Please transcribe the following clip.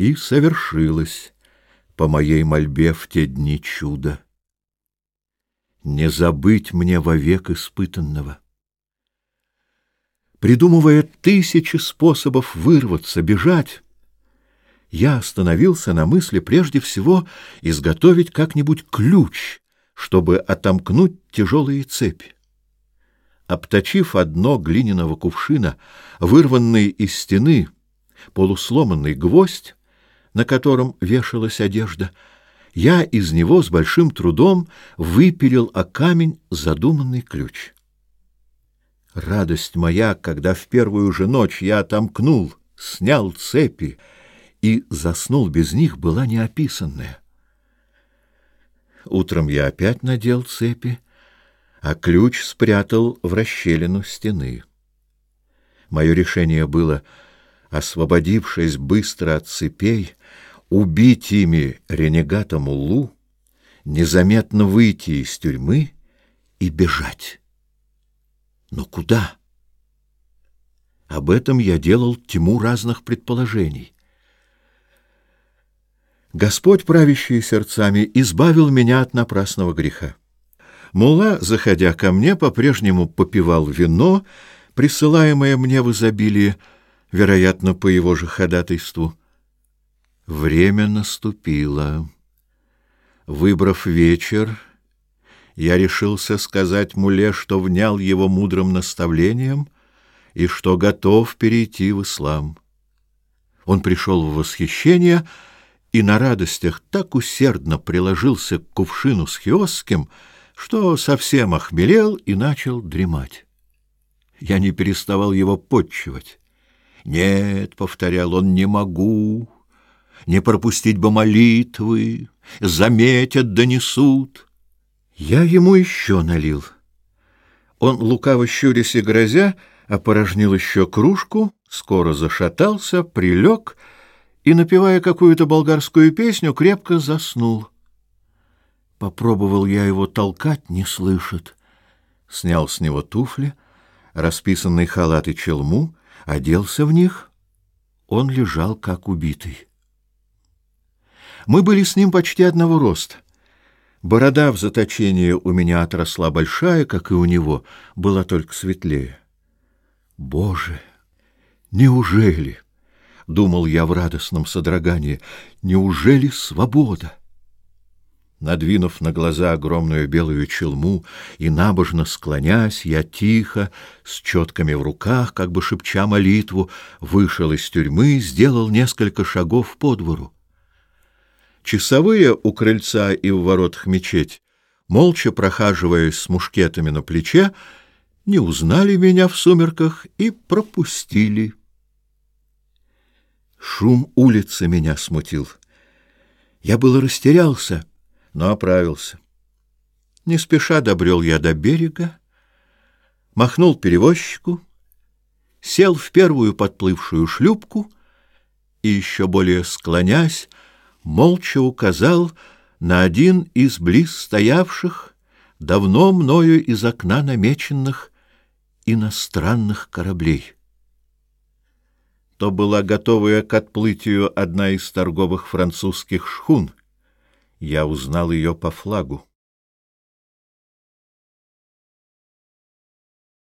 И совершилось по моей мольбе в те дни чудо. Не забыть мне вовек испытанного. Придумывая тысячи способов вырваться, бежать, я остановился на мысли прежде всего изготовить как-нибудь ключ, чтобы отомкнуть тяжелые цепи. Обточив одно глиняного кувшина, вырванный из стены полусломанный гвоздь, на котором вешалась одежда, я из него с большим трудом выпилил о камень задуманный ключ. Радость моя, когда в первую же ночь я отомкнул, снял цепи и заснул без них, была неописанная. Утром я опять надел цепи, а ключ спрятал в расщелину стены. Мое решение было — освободившись быстро от цепей, убить ими ренегата Мулу, незаметно выйти из тюрьмы и бежать. Но куда? Об этом я делал тьму разных предположений. Господь, правящий сердцами, избавил меня от напрасного греха. Мула, заходя ко мне, по-прежнему попивал вино, присылаемое мне в изобилии, вероятно, по его же ходатайству. Время наступило. Выбрав вечер, я решился сказать Муле, что внял его мудрым наставлением и что готов перейти в ислам. Он пришел в восхищение и на радостях так усердно приложился к кувшину с хиосским, что совсем охмелел и начал дремать. Я не переставал его подчивать. Нет, — повторял он, — не могу, не пропустить бы молитвы, заметят, донесут. Я ему еще налил. Он, лукаво щурясь и грозя, опорожнил еще кружку, скоро зашатался, прилег и, напевая какую-то болгарскую песню, крепко заснул. Попробовал я его толкать, не слышит. Снял с него туфли, расписанный халат и челму — оделся в них, он лежал как убитый. Мы были с ним почти одного роста. Борода в заточении у меня отросла большая, как и у него, была только светлее. Боже, неужели, — думал я в радостном содрогании, — неужели свобода? Надвинув на глаза огромную белую челму и набожно склонясь, я тихо, с четками в руках, как бы шепча молитву, вышел из тюрьмы, сделал несколько шагов по двору. Часовые у крыльца и в воротах мечеть, молча прохаживаясь с мушкетами на плече, не узнали меня в сумерках и пропустили. Шум улицы меня смутил. Я было растерялся — но оправился. Не спеша добрел я до берега, махнул перевозчику, сел в первую подплывшую шлюпку и, еще более склонясь, молча указал на один из близ стоявших, давно мною из окна намеченных иностранных кораблей. То была готовая к отплытию одна из торговых французских шхун — я узнал ее по флагу.